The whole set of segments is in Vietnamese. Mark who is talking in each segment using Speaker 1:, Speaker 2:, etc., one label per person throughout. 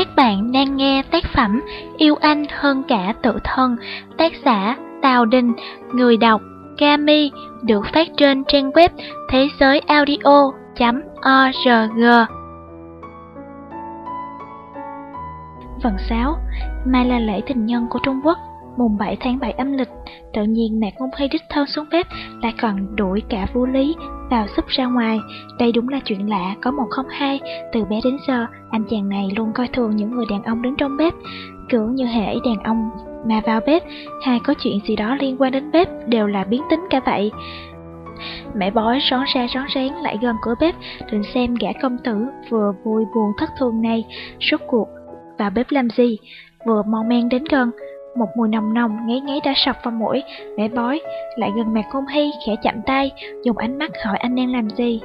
Speaker 1: Các bạn đang nghe tác phẩm Yêu Anh Hơn Cả Tự Thân, tác giả Tào Đình, người đọc Kami, được phát trên trang web thế giới audio.org. Phần 6 Mai là lễ tình nhân của Trung Quốc Mùng 7 tháng 7 âm lịch, tự nhiên mẹ không hay đích thân xuống bếp, lại còn đuổi cả Vũ Lý vào súp ra ngoài. Đây đúng là chuyện lạ, có một không hai. Từ bé đến giờ, anh chàng này luôn coi thường những người đàn ông đứng trong bếp. Kiểu như hệ đàn ông mà vào bếp, hay có chuyện gì đó liên quan đến bếp đều là biến tính cả vậy. Mẹ bói rón ra rón rén lại gần cửa bếp, định xem gã công tử vừa vui buồn thất thường này, rốt cuộc vào bếp làm gì, vừa mong men đến gần, một mùi nồng nồng ngáy ngáy đã sọc vào mũi, mẹ bói, lại gần mặt Cung Hy, khẽ chạm tay, dùng ánh mắt hỏi anh đang làm gì.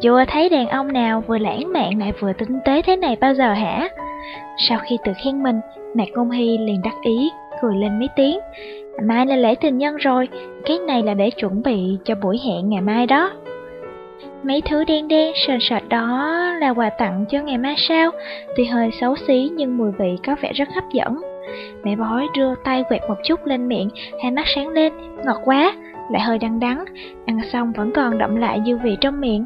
Speaker 1: Chưa thấy đàn ông nào vừa lãng mạn lại vừa tinh tế thế này bao giờ hả? Sau khi tự khen mình, mặt Cung Hy liền đắc ý, cười lên mấy tiếng. Mai là lễ tình nhân rồi, cái này là để chuẩn bị cho buổi hẹn ngày mai đó. Mấy thứ đen đen sền sệt đó là quà tặng cho ngày mai sao? Tuy hơi xấu xí nhưng mùi vị có vẻ rất hấp dẫn. Mẹ bói đưa tay quẹt một chút lên miệng, hai mắt sáng lên, ngọt quá, lại hơi đắng đắng, ăn xong vẫn còn đậm lại dư vị trong miệng.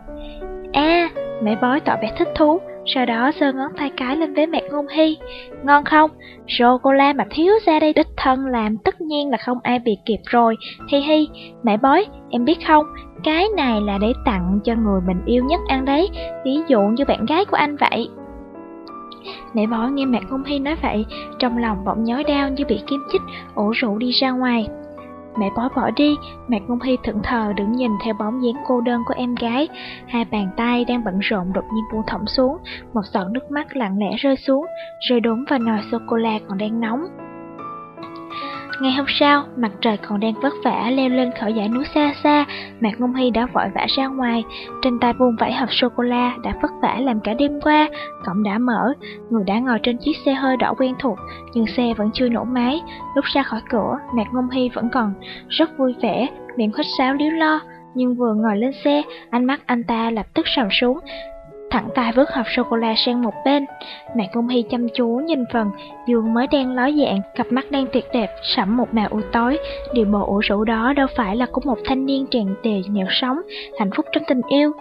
Speaker 1: a mẹ bói tỏ vẻ thích thú, sau đó giơ ngón tay cái lên với mẹ ngôn hy. Ngon không? Sô-cô-la mà thiếu ra đây đích thân làm tất nhiên là không ai bị kịp rồi. Hi hi, mẹ bói, em biết không, cái này là để tặng cho người mình yêu nhất ăn đấy, ví dụ như bạn gái của anh vậy. Mẹ bỏ nghe mẹ công Hy nói vậy, trong lòng bỗng nhói đau như bị kim chích, ủ rũ đi ra ngoài. Mẹ bói bỏ đi, mẹ công Hy thẫn thờ đứng nhìn theo bóng dáng cô đơn của em gái. Hai bàn tay đang bận rộn đột nhiên buông thõng xuống, một giọt nước mắt lặng lẽ rơi xuống, rơi đốn vào nồi sô-cô-la còn đang nóng. Ngày hôm sau, mặt trời còn đang vất vả leo lên khỏi dãy núi xa xa, Mạc Ngôn Hy đã vội vã ra ngoài, trên tay buông vải hộp sô-cô-la đã vất vả làm cả đêm qua, cổng đã mở, người đã ngồi trên chiếc xe hơi đỏ quen thuộc, nhưng xe vẫn chưa nổ máy. Lúc ra khỏi cửa, Mạc Ngôn Hy vẫn còn rất vui vẻ, miệng khách sáo líu lo, nhưng vừa ngồi lên xe, ánh mắt anh ta lập tức sầm xuống, thẳng tay vứt hộp sô-cô-la sang một bên. Mạc Công Hy chăm chú nhìn phần giường mới đen ló dạng, cặp mắt đang tuyệt đẹp, sẫm một màu u tối. Điều bộ ủ rũ đó đâu phải là của một thanh niên tràn trề nhựa sống, hạnh phúc trong tình yêu.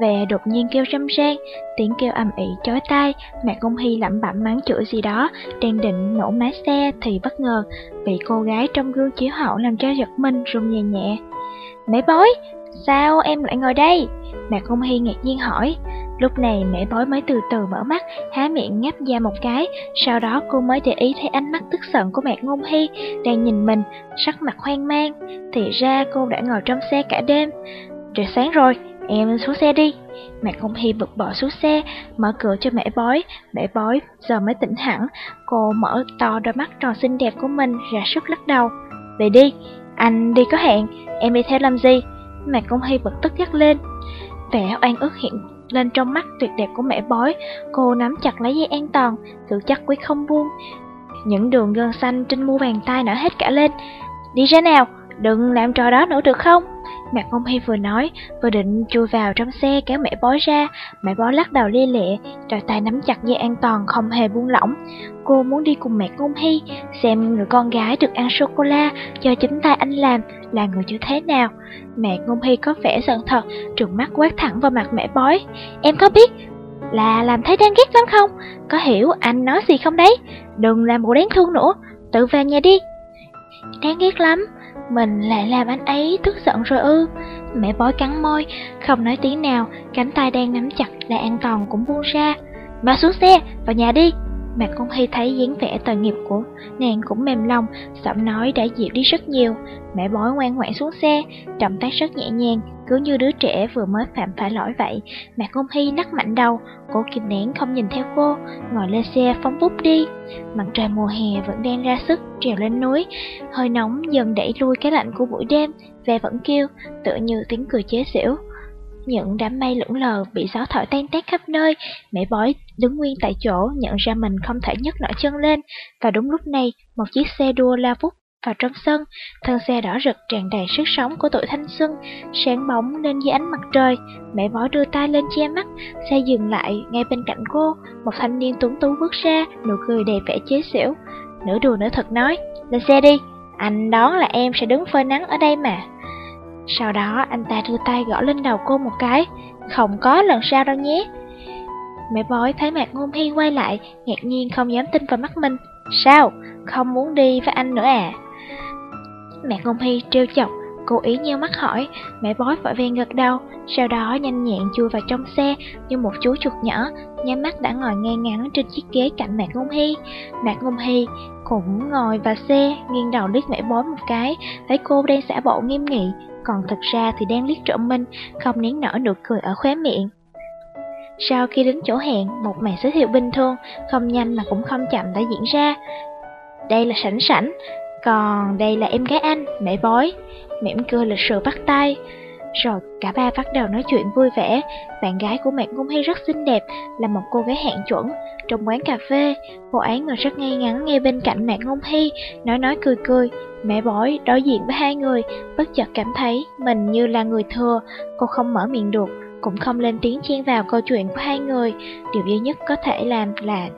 Speaker 1: Về đột nhiên kêu râm ran, tiếng kêu ầm ĩ chói tai, Mạc Công Hy lẩm bẩm mắng chửi gì đó, đang định nổ máy xe thì bất ngờ bị cô gái trong gương chiếu hậu làm cho giật mình run nhẹ nhẹ. Mấy bối, sao em lại ngồi đây? Mạc Công Hy ngạc nhiên hỏi. Lúc này mẹ bói mới từ từ mở mắt, há miệng ngáp ra một cái, sau đó cô mới để ý thấy ánh mắt tức giận của mẹ Ngôn Hy đang nhìn mình, sắc mặt hoang mang. Thì ra cô đã ngồi trong xe cả đêm. Trời sáng rồi, em xuống xe đi. Mẹ Ngôn Hy bực bỏ xuống xe, mở cửa cho mẹ bói. Mẹ bói giờ mới tỉnh hẳn, cô mở to đôi mắt tròn xinh đẹp của mình ra sức lắc đầu. Về đi, anh đi có hẹn, em đi theo làm gì? Mẹ Ngôn Hy bực tức nhắc lên. Vẻ oan ức hiện lên trong mắt tuyệt đẹp của mẹ bói, cô nắm chặt lấy dây an toàn, tự chắc quyết không buông. Những đường gân xanh trên mu bàn tay nở hết cả lên. Đi ra nào, đừng làm trò đó nữa được không? Mạc Phong Hy vừa nói, vừa định chui vào trong xe kéo mẹ bói ra, mẹ bói lắc đầu lia lịa, rồi tay nắm chặt dây an toàn không hề buông lỏng. Cô muốn đi cùng mẹ Phong Hy, xem người con gái được ăn sô-cô-la do chính tay anh làm là người như thế nào. Mẹ Ngôn Hy có vẻ giận thật, trừng mắt quát thẳng vào mặt mẹ bói. Em có biết là làm thấy đáng ghét lắm không? Có hiểu anh nói gì không đấy? Đừng làm bộ đáng thương nữa, tự về nhà đi. Đáng ghét lắm, mình lại làm anh ấy tức giận rồi ư. Mẹ bói cắn môi, Không nói tiếng nào, Cánh tay đang nắm chặt là an toàn cũng buông ra. Mà xuống xe, vào nhà đi. Mà cũng Hy thấy dáng vẻ tội nghiệp của nàng cũng mềm lòng, giọng nói đã dịu đi rất nhiều. Mẹ bói ngoan ngoãn xuống xe, động tác rất nhẹ nhàng, cứ như đứa trẻ vừa mới phạm phải lỗi vậy. Mạc Công Hy lắc mạnh đầu, cô kìm nén không nhìn theo cô, ngồi lên xe phóng bút đi. Mặt trời mùa hè vẫn đang ra sức trèo lên núi, hơi nóng dần đẩy lui cái lạnh của buổi đêm, ve vẫn kêu, tựa như tiếng cười chế giễu. Những đám mây lững lờ bị gió thổi tan tác khắp nơi, mẹ bói đứng nguyên tại chỗ nhận ra mình không thể nhấc nổi chân lên, và đúng lúc này một chiếc xe đua la vút vào trong sân, thân xe đỏ rực tràn đầy sức sống của tuổi thanh xuân, sáng bóng lên dưới ánh mặt trời. Mẹ bói đưa tay lên che mắt, xe dừng lại ngay bên cạnh cô, một thanh niên tuấn tú bước ra, nụ cười đầy vẻ chế xỉu. Nửa đùa nửa thật nói, lên xe đi, anh đoán là em sẽ đứng phơi nắng ở đây mà. Sau đó anh ta đưa tay gõ lên đầu cô một cái, không có lần sau đâu nhé. Mẹ bói thấy mặt Ngôn Hy quay lại, ngạc nhiên không dám tin vào mắt mình. Sao? Không muốn đi với anh nữa à? Mẹ Ngôn Hy trêu chọc, cố ý nheo mắt hỏi, mẹ bói vội vàng gật đầu, sau đó nhanh nhẹn chui vào trong xe như một chú chuột nhỏ, nhắm mắt đã ngồi ngay ngắn trên chiếc ghế cạnh Mạc Ngôn Hy. Mạc Ngôn Hy cũng ngồi vào xe, nghiêng đầu liếc mẹ bói một cái, thấy cô đang xả bộ nghiêm nghị, còn thực ra thì đang liếc trộm minh, không nén nở nụ cười ở khóe miệng. Sau khi đến chỗ hẹn, một màn giới thiệu bình thường, không nhanh mà cũng không chậm đã diễn ra. Đây là sảnh sảnh, còn đây là em gái anh, mẹ bói. Mỉm cười lịch sự bắt tay. Rồi cả ba bắt đầu nói chuyện vui vẻ. Bạn gái của mẹ Ngôn Hy rất xinh đẹp, là một cô gái hạng chuẩn. Trong quán cà phê, cô ấy ngồi rất ngay ngắn ngay bên cạnh mẹ Ngôn Hy, nói nói cười cười. Mẹ bói đối diện với hai người, bất chợt cảm thấy mình như là người thừa, cô không mở miệng được, cũng không lên tiếng chen vào câu chuyện của hai người. Điều duy nhất có thể làm là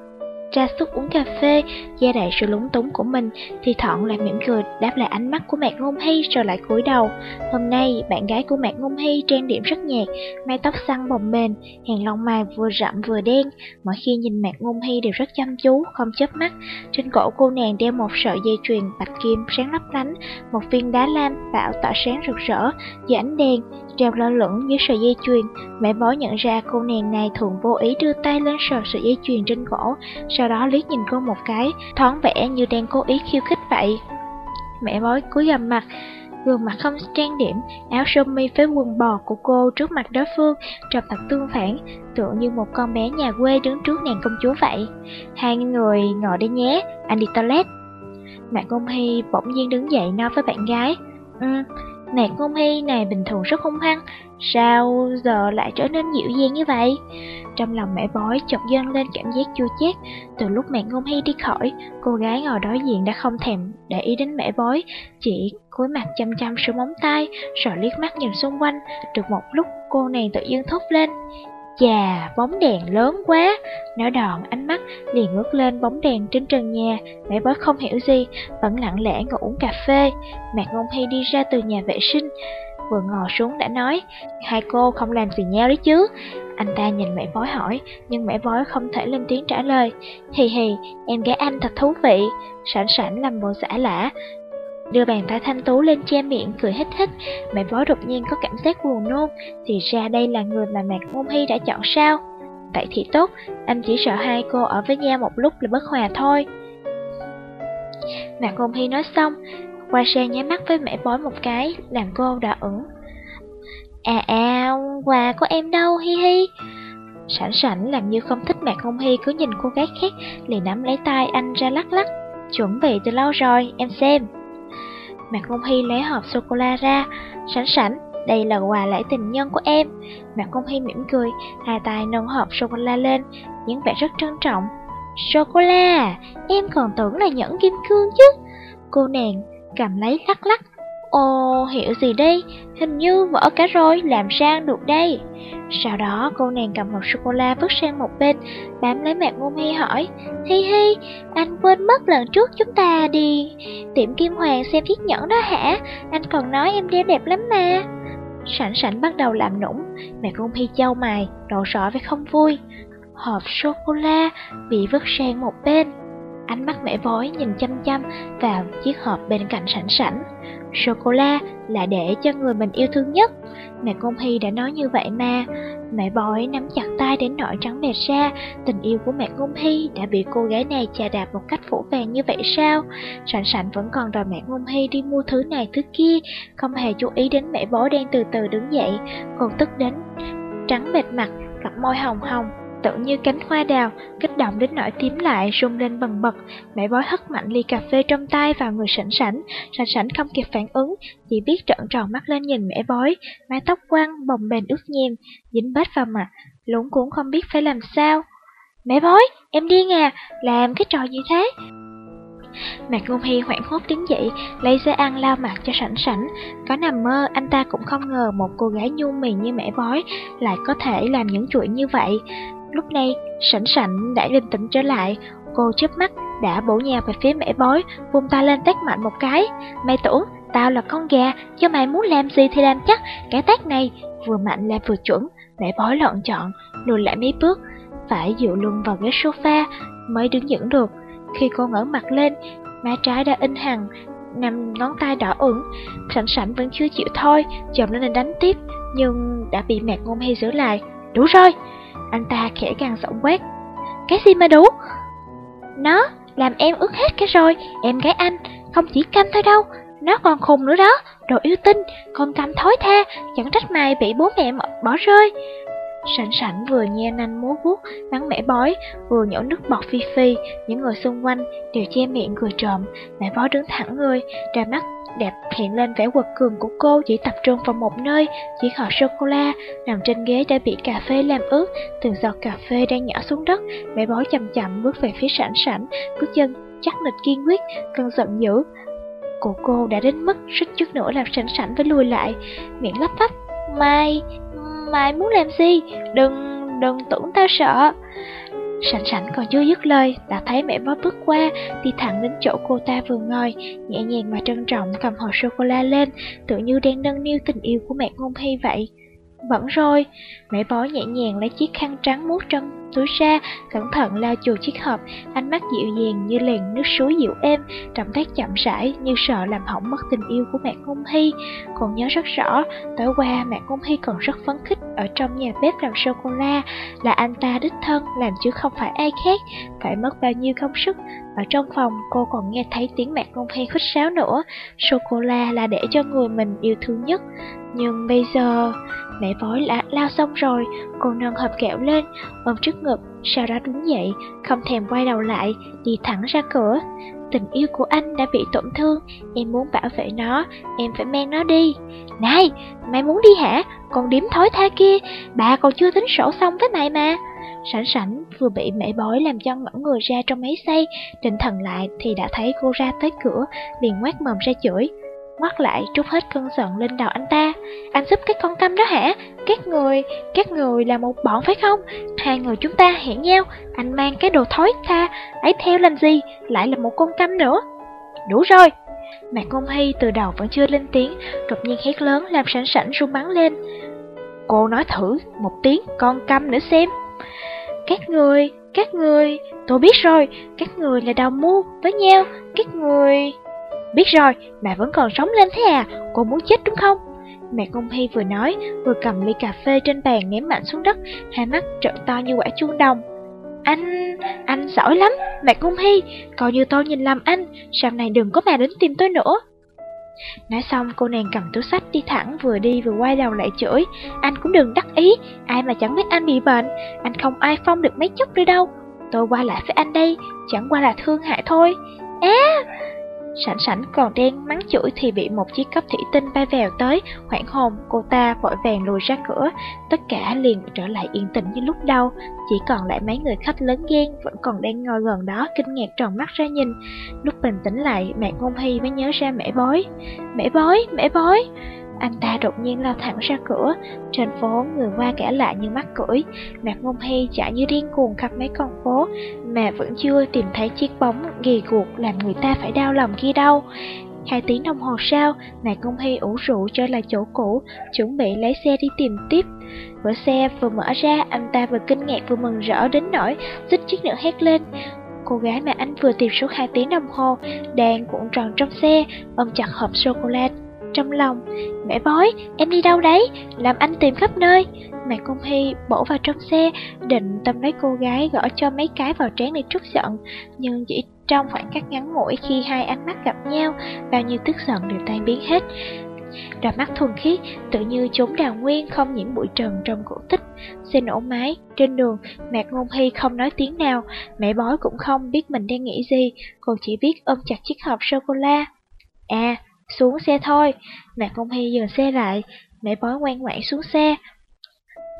Speaker 1: ra sức uống cà phê, gia đại sự lúng túng của mình, thì Thọn lại mỉm cười đáp lại ánh mắt của Mạc Ngôn Hy rồi lại cúi đầu. Hôm nay, bạn gái của Mạc Ngôn Hy trang điểm rất nhạt, mái tóc săn bồng bềnh, hàng lông mày vừa rậm vừa đen. Mỗi khi nhìn Mạc Ngôn Hy đều rất chăm chú, không chớp mắt. Trên cổ cô nàng đeo một sợi dây chuyền bạch kim sáng lấp lánh, một viên đá lam bảo tỏa sáng rực rỡ dưới ánh đèn treo lơ lửng dưới sợi dây chuyền. Mẹ bói nhận ra cô nàng này thường vô ý đưa tay lên sờ sợi dây chuyền trên cổ, sau đó liếc nhìn cô một cái, thoáng vẻ như đang cố ý khiêu khích vậy. Mẹ bói cúi gầm mặt, gương mặt không trang điểm, áo sơ mi với quần bò của cô trước mặt đối phương, trông thật tương phản, tựa như một con bé nhà quê đứng trước nàng công chúa vậy. Hai người ngồi đây nhé, anh đi toilet. Mạc Công Hy bỗng nhiên đứng dậy nói với bạn gái, Ừ, Mạc Ngôn Hy này bình thường rất hung hăng, sao giờ lại trở nên dịu dàng như vậy? Trong lòng mẹ bói chợt dâng lên cảm giác chua chát. Từ lúc mẹ Ngôn Hy đi khỏi, cô gái ngồi đối diện đã không thèm để ý đến mẹ bói, chỉ cúi mặt chăm chăm sửa móng tay, rồi liếc mắt nhìn xung quanh. Được một lúc cô nàng tự dưng thốt lên, Chà, bóng đèn lớn quá. Nó đòn ánh mắt liền ngước lên bóng đèn trên trần nhà. Mẹ bói không hiểu gì, vẫn lặng lẽ ngồi uống cà phê. Mạc Ngôn Hy đi ra từ nhà vệ sinh. Vừa ngồi xuống đã nói, hai cô không làm gì nhau đấy chứ. Anh ta nhìn mẹ bói hỏi, nhưng mẹ bói không thể lên tiếng trả lời. Hì hì, em gái anh thật thú vị. Sẵn sẵn làm bộ giả lả, Đưa bàn tay thanh tú lên che miệng, cười hít hít. Mẹ bói đột nhiên có cảm giác buồn nôn. Thì ra đây là người mà Mạc Ngôn Hy đã chọn sao? Vậy thì tốt, Anh chỉ sợ hai cô ở với nhau một lúc là bất hòa thôi. Mạc Ngôn Hy nói xong Qua sang nháy mắt với mẹ bói một cái, Làm cô đã ửng. À à quà của em đâu, hi hi? Sảnh sảnh làm như không thích Mạc Ngôn Hy cứ nhìn cô gái khác, liền nắm lấy tay anh ra lắc lắc. Chuẩn bị từ lâu rồi, em xem. Mạc Công Hy lấy hộp sô-cô-la ra, sẵn sẵn, đây là quà lễ tình nhân của em. Mạc Công Hy mỉm cười, hai tay nâng hộp sô-cô-la lên, những vẻ rất trân trọng. Sô-cô-la, em còn tưởng là nhẫn kim cương chứ. Cô nàng cầm lấy lắc lắc, Ồ, hiểu gì đây? Hình như vỡ cả rồi, làm sao được đây? Sau đó cô nàng cầm hộp sô-cô-la vứt sang một bên, bám lấy mặt ngôn hy hỏi, Hi hi, anh quên mất lần trước chúng ta đi tiệm Kim Hoàng xem chiếc nhẫn đó hả? Anh còn nói em đeo đẹp lắm mà. Sảnh sảnh bắt đầu làm nũng, mẹ ngôn hy châu mày, đổ rõ với không vui. Hộp sô-cô-la bị vứt sang một bên. Ánh mắt mẹ vói nhìn chăm chăm vào chiếc hộp bên cạnh sẵn sẵn. Sô-cô-la là để cho người mình yêu thương nhất. Mẹ Công Hy đã nói như vậy mà. Mẹ bói nắm chặt tay đến nỗi trắng bệt ra. Tình yêu của mẹ Ngôn Hy đã bị cô gái này chà đạp một cách phủ vàng như vậy sao? Sẵn sẵn vẫn còn đòi mẹ Ngôn Hy đi mua thứ này thứ kia, không hề chú ý đến mẹ bói đang từ từ đứng dậy. cô tức đến trắng bệt mặt, cặp môi hồng hồng, tự như cánh hoa đào, kích động đến nỗi tím lại, rung lên bần bật. Mẹ bói hất mạnh ly cà phê trong tay vào người sảnh sảnh, sảnh sảnh không kịp phản ứng, chỉ biết trợn tròn mắt lên nhìn mẹ bói, mái tóc quăng, bồng bềnh ướt nhem, dính bết vào mặt, lúng cuốn không biết phải làm sao. Mẹ bói, em điên à, làm cái trò gì thế? Mạc Ngôn Hy hoảng hốt đứng dậy, lấy giấy ăn lao mặt cho sảnh sảnh. Có nằm mơ, anh ta cũng không ngờ một cô gái nhu mì như mẹ bói lại có thể làm những chuyện như vậy. Lúc này, sảnh sảnh đã bình tĩnh trở lại, cô chớp mắt đã bổ nhào về phía mẹ bói, vung tay lên tát mạnh một cái. Mày tưởng tao là con gà, cho mày muốn làm gì thì làm chắc. Cái tát này vừa mạnh là vừa chuẩn, mẹ bói lọn chọn, lùi lại mấy bước, phải dựa lưng vào ghế sofa mới đứng vững được. Khi cô ngẩng mặt lên, má trái đã in hằn, nằm ngón tay đỏ ửng. Sảnh sảnh vẫn chưa chịu thôi, chồng lên đánh tiếp, nhưng đã bị mẹ ngôn hay giữ lại. Đủ rồi! Anh ta khẽ gằn giọng quát. Cái gì mà đủ? Nó làm em ướt hết cái rồi, em gái anh, không chỉ canh thôi đâu, nó còn khùng nữa đó, đồ yêu tinh, con căm thối tha, chẳng trách mày bị bố mẹ bỏ rơi. Sảnh sảnh vừa nhe nanh múa vuốt, bắn mẻ bói, vừa nhổ nước bọt phi phi, những người xung quanh đều che miệng cười trộm, mẹ bói đứng thẳng người, đôi mắt đẹp hiện lên vẻ quật cường của cô chỉ tập trung vào một nơi, chỉ họ sô-cô-la, nằm trên ghế đã bị cà phê làm ướt, từng giọt cà phê đang nhỏ xuống đất, mẹ bói chậm chậm bước về phía sảnh sảnh, bước chân chắc nịch kiên quyết, cơn giận dữ. Của cô đã đến mức suýt chút nữa làm sảnh sảnh với lùi lại, miệng lắp bắp, mai, Mày muốn làm gì? Đừng, đừng tưởng tao sợ. Sảnh sảnh còn chưa dứt lời, đã thấy mẹ bó bước qua, đi thẳng đến chỗ cô ta vừa ngồi, nhẹ nhàng mà trân trọng cầm hộp sô-cô-la lên, tự như đang nâng niu tình yêu của mẹ ngôn hy vậy. Vẫn rồi, mẹ bói nhẹ nhàng lấy chiếc khăn trắng mút trong túi ra, cẩn thận lau chuột chiếc hộp, ánh mắt dịu dàng như lèn nước suối dịu êm, động tác chậm rãi như sợ làm hỏng mất tình yêu của mẹ Ngôn Hy. Còn nhớ rất rõ, tối qua mẹ Ngôn Hy còn rất phấn khích ở trong nhà bếp làm sô-cô-la, là anh ta đích thân làm chứ không phải ai khác, phải mất bao nhiêu công sức. Ở trong phòng cô còn nghe thấy tiếng mẹ Ngôn Hy khích sáo nữa, sô-cô-la là để cho người mình yêu thương nhất. Nhưng bây giờ, mẹ vói đã lao xong rồi, cô nâng hộp kẹo lên, ôm trước ngực, sau đó đứng dậy, không thèm quay đầu lại, đi thẳng ra cửa. Tình yêu của anh đã bị tổn thương, em muốn bảo vệ nó, em phải mang nó đi. Này, mày muốn đi hả? Con điếm thối tha kia, bà còn chưa tính sổ xong với mày mà. Sảnh sảnh vừa bị mẹ bói làm cho ngẩn người ra trong mấy giây, định thần lại thì đã thấy cô ra tới cửa, liền ngoác mồm ra chửi ngoắt lại trút hết cơn giận lên đầu anh ta. Anh giúp cái con câm đó hả? Các người, các người là một bọn phải không? Hai người chúng ta hẹn nhau, anh mang cái đồ thối tha, ấy theo làm gì, lại là một con câm nữa. Đủ rồi! Mạc Ngôn Hy từ đầu vẫn chưa lên tiếng, đột nhiên hét lớn làm sảnh sảnh run bắn lên. Cô nói thử một tiếng con câm nữa xem. Các người, các người, tôi biết rồi, các người là đầu mưu với nhau, các người... Biết rồi, mà vẫn còn sống lên thế à, cô muốn chết đúng không? Mẹ Công Hy vừa nói, vừa cầm ly cà phê trên bàn ném mạnh xuống đất, hai mắt trợn to như quả chuông đồng. Anh, anh giỏi lắm, mẹ Công Hy, coi như tôi nhìn lầm anh, sau này đừng có mà đến tìm tôi nữa. Nói xong cô nàng cầm túi sách đi thẳng vừa đi vừa quay đầu lại chửi. Anh cũng đừng đắc ý, ai mà chẳng biết anh bị bệnh. Anh không ai phong được mấy chút nữa đâu. Tôi qua lại với anh đây, chẳng qua là thương hại thôi. Á, Sảnh sảnh còn đen mắng chửi thì bị một chiếc cốc thủy tinh bay vèo tới, hoảng hồn, cô ta vội vàng lùi ra cửa, tất cả liền trở lại yên tĩnh như lúc đầu, chỉ còn lại mấy người khách lớn ghen vẫn còn đang ngồi gần đó kinh ngạc tròn mắt ra nhìn. Lúc bình tĩnh lại, mẹ Ngôn Hy mới nhớ ra mẹ bói. Mẹ bói, mẹ bói! Anh ta đột nhiên lao thẳng ra cửa, trên phố người qua kẻ lại như mắc cưỡi, Mạc Ngôn Hy chạy như điên cuồng khắp mấy con phố, mà vẫn chưa tìm thấy chiếc bóng ghi guộc làm người ta phải đau lòng kia đâu. Hai tiếng đồng hồ sau, Mạc Ngôn Hy ủ rũ trở lại chỗ cũ, chuẩn bị lấy xe đi tìm tiếp. Cửa xe vừa mở ra, anh ta vừa kinh ngạc vừa mừng rỡ đến nỗi xích chiếc nữa hét lên. Cô gái mà anh vừa tìm suốt hai tiếng đồng hồ, đang cuộn tròn trong xe, ôm chặt hộp sô-cô-la trong lòng. Mẹ bói, em đi đâu đấy? Làm anh tìm khắp nơi. Mẹ cung Hy bổ vào trong xe, định tâm lấy cô gái gõ cho mấy cái vào trán để trút giận. Nhưng chỉ trong khoảng cách ngắn ngủi khi hai ánh mắt gặp nhau, bao nhiêu tức giận đều tan biến hết. Đôi mắt thuần khiết, tự như chốn đào nguyên không nhiễm bụi trần trong cổ tích. Xe nổ máy, trên đường, mẹ Ngôn Hy không nói tiếng nào, mẹ bói cũng không biết mình đang nghĩ gì, cô chỉ biết ôm chặt chiếc hộp sô-cô-la. À, xuống xe thôi. Mạc Công Hy dừng xe lại, mẹ bói ngoan ngoãn xuống xe.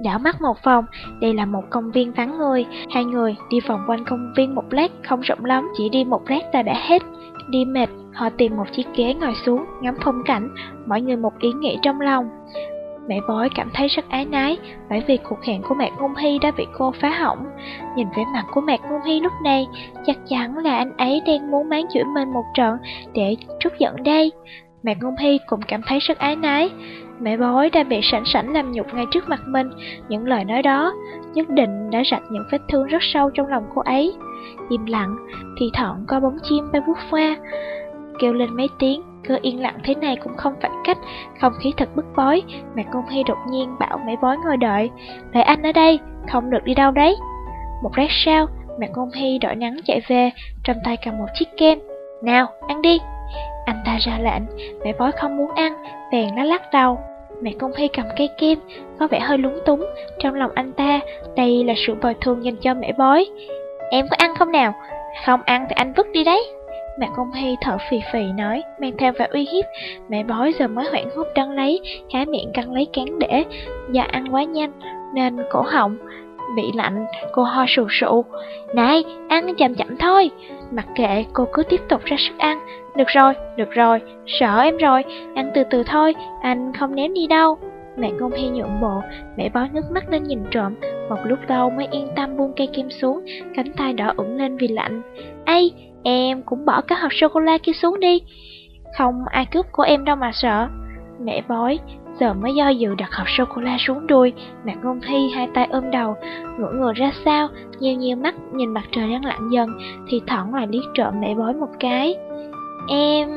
Speaker 1: đảo mắt một vòng, đây là một công viên vắng người. Hai người đi vòng quanh công viên một lát, không rộng lắm, chỉ đi một lát là đã hết. Đi mệt, họ tìm một chiếc ghế ngồi xuống, ngắm phong cảnh, mỗi người một ý nghĩ trong lòng. Mẹ bói cảm thấy rất ái nái, bởi vì cuộc hẹn của mẹ Ngôn Hy đã bị cô phá hỏng. Nhìn vẻ mặt của mẹ Ngôn Hy lúc này, chắc chắn là anh ấy đang muốn máng chửi mình một trận để trút giận đây. Mẹ Ngôn Hy cũng cảm thấy rất ái nái. Mẹ bói đã bị sảnh sảnh làm nhục ngay trước mặt mình, những lời nói đó nhất định đã rạch những vết thương rất sâu trong lòng cô ấy. Im lặng, thì thọn có bóng chim bay vút qua, kêu lên mấy tiếng, cứ yên lặng thế này cũng không phải cách, không khí thật bức bối. Mẹ Ngôn Hy đột nhiên bảo mấy bói ngồi đợi, đợi anh ở đây, không được đi đâu đấy. Một lát sau, mẹ Ngôn Hy đội nắng chạy về, trong tay cầm một chiếc kem. Nào, ăn đi. Anh ta ra lệnh, mẹ bói không muốn ăn, bèn nó lắc đầu. Mẹ công hy cầm cây kem, có vẻ hơi lúng túng. Trong lòng anh ta, đây là sự bồi thường dành cho mẹ bói. Em có ăn không nào? Không ăn thì anh vứt đi đấy. Mẹ công hy thở phì phì nói, mang theo vẻ uy hiếp. Mẹ bói giờ mới hoảng hốt đăng lấy, há miệng căng lấy cán để. Do dạ, ăn quá nhanh, nên cổ họng bị lạnh, cô ho sù sụ. Này, ăn chậm chậm thôi. Mặc kệ, cô cứ tiếp tục ra sức ăn. Được rồi, được rồi, sợ em rồi, ăn từ từ thôi, anh không ném đi đâu. Mẹ công Hy nhượng bộ, mẹ bói nước mắt lên nhìn trộm, một lúc lâu mới yên tâm buông cây kem xuống, cánh tay đỏ ửng lên vì lạnh. Ây, em cũng bỏ cái hộp sô-cô-la kia xuống đi. Không ai cướp của em đâu mà sợ. Mẹ bói, giờ mới do dự đặt hộp sô-cô-la xuống đuôi, mặt Ngôn thi hai tay ôm đầu, ngửa người ra sao, nhiều nhiều mắt nhìn mặt trời đang lặn dần, thì thoảng lại liếc trộm mẹ bói một cái. Em...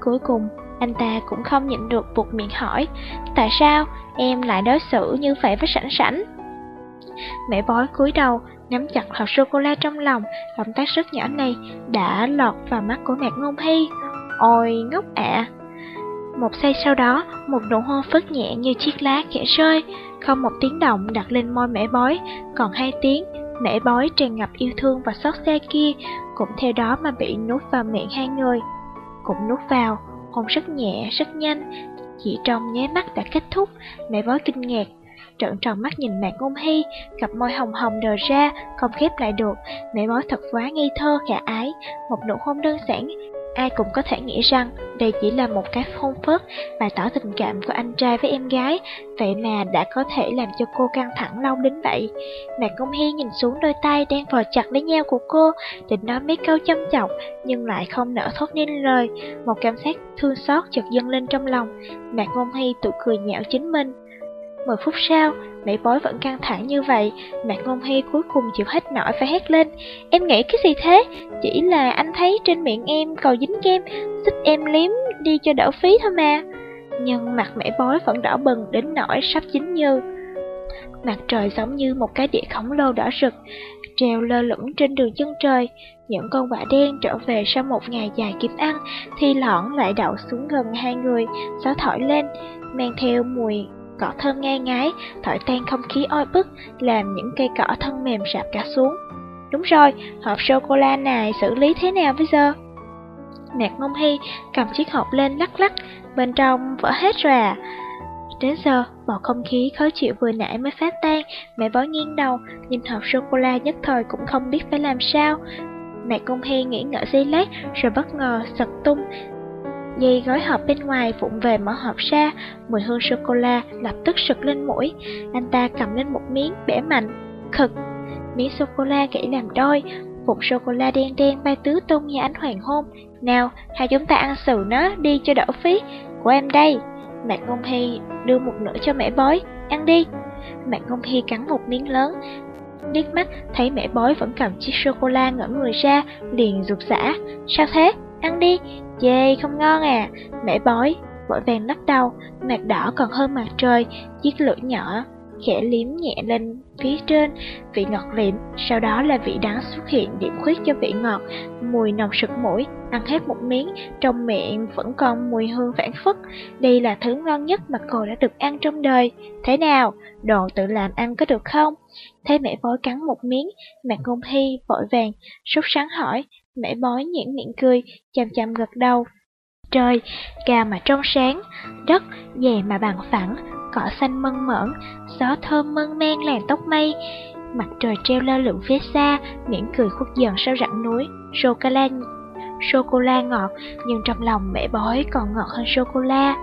Speaker 1: Cuối cùng, anh ta cũng không nhịn được buộc miệng hỏi, tại sao em lại đối xử như vậy với sảnh sảnh? Mẹ bói cúi đầu, nắm chặt hộp sô-cô-la trong lòng, động tác rất nhỏ này đã lọt vào mắt của mẹ Ngôn Hy. Ôi ngốc ạ! Một giây sau đó, một nụ hôn phớt nhẹ như chiếc lá khẽ rơi, không một tiếng động đặt lên môi mẹ bói, còn hai tiếng, mẹ bói tràn ngập yêu thương và xót xa kia, cũng theo đó mà bị nuốt vào miệng hai người. Cũng nuốt vào, hôn rất nhẹ, rất nhanh, chỉ trong nháy mắt đã kết thúc, mẹ bói kinh ngạc, trợn tròn mắt nhìn mẹ ngôn hy, cặp môi hồng hồng đờ ra, không khép lại được, mẹ bói thật quá ngây thơ khả ái, một nụ hôn đơn giản, Ai cũng có thể nghĩ rằng đây chỉ là một cái hôn phớt bày tỏ tình cảm của anh trai với em gái, vậy mà đã có thể làm cho cô căng thẳng lâu đến vậy. Mạc Công Hy nhìn xuống đôi tay đang vò chặt lấy nhau của cô, định nói mấy câu châm chọc, nhưng lại không nỡ thốt nên lời. Một cảm giác thương xót chợt dâng lên trong lòng, Mạc Công Hy tự cười nhạo chính mình. Mười phút sau, mẹ bói vẫn căng thẳng như vậy, Mạc Ngôn Hy cuối cùng chịu hết nổi phải hét lên. Em nghĩ cái gì thế? Chỉ là anh thấy trên miệng em còn dính kem, xích em liếm đi cho đỡ phí thôi mà. Nhưng mặt mẹ bói vẫn đỏ bừng đến nỗi sắp chín như. Mặt trời giống như một cái địa khổng lồ đỏ rực, treo lơ lửng trên đường chân trời. Những con quả đen trở về sau một ngày dài kiếm ăn, thì lõn lại đậu xuống gần hai người, gió thổi lên, mang theo mùi cỏ thơm ngai ngái, thổi tan không khí oi bức, làm những cây cỏ thân mềm sạp cả xuống. Đúng rồi, hộp sô-cô-la này xử lý thế nào bây giờ? Nạc Ngông Hy cầm chiếc hộp lên lắc lắc, bên trong vỡ hết rồi à. Đến giờ, bầu không khí khó chịu vừa nãy mới phát tan, mẹ bó nghiêng đầu, nhìn hộp sô-cô-la nhất thời cũng không biết phải làm sao. Mẹ Công Hy nghĩ ngợi giây lát, rồi bất ngờ sật tung, Dây gói hộp bên ngoài vụng về mở hộp ra, mùi hương sô-cô-la lập tức sực lên mũi. Anh ta cầm lên một miếng, bẻ mạnh, khực. Miếng sô-cô-la gãy làm đôi, vụn sô-cô-la đen đen bay tứ tung như ánh hoàng hôn. Nào, hai chúng ta ăn sừ nó đi cho đỡ phí. Của em đây. Mạc Ngôn Hy đưa một nửa cho mẹ bói, ăn đi. Mạc Ngôn Hy cắn một miếng lớn, liếc mắt thấy mẹ bói vẫn cầm chiếc sô-cô-la ngẩn người ra, liền rụt rã. Sao thế? Ăn đi, Chê, không ngon à, mẹ bói, vội vàng lắc đầu, mặt đỏ còn hơn mặt trời, chiếc lưỡi nhỏ, khẽ liếm nhẹ lên phía trên, vị ngọt liệm, sau đó là vị đắng xuất hiện điểm khuyết cho vị ngọt, mùi nồng sực mũi, ăn hết một miếng, trong miệng vẫn còn mùi hương phản phất, đây là thứ ngon nhất mà cô đã được ăn trong đời. Thế nào, đồ tự làm ăn có được không? Thấy mẹ bói cắn một miếng, mặt ngôn hy vội vàng, sốt sáng hỏi, Mẹ bói nhãn miệng cười, chằm chằm gật đầu. Trời, cao mà trong sáng, đất dày mà bằng phẳng, cỏ xanh mơn mởn, gió thơm mơn men làn tóc mây. Mặt trời treo lơ lửng phía xa, miệng cười khuất dần sau rặng núi, sô-cô-la sô-cô-la ngọt, nhưng trong lòng mẹ bói còn ngọt hơn sô-cô-la.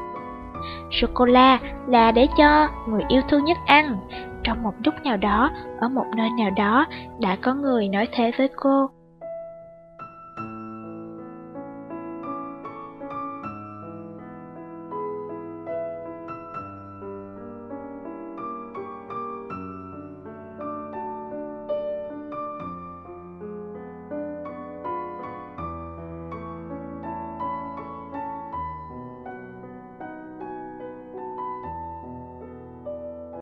Speaker 1: Sô-cô-la là để cho người yêu thương nhất ăn. Trong một lúc nào đó, ở một nơi nào đó, đã có người nói thế với cô.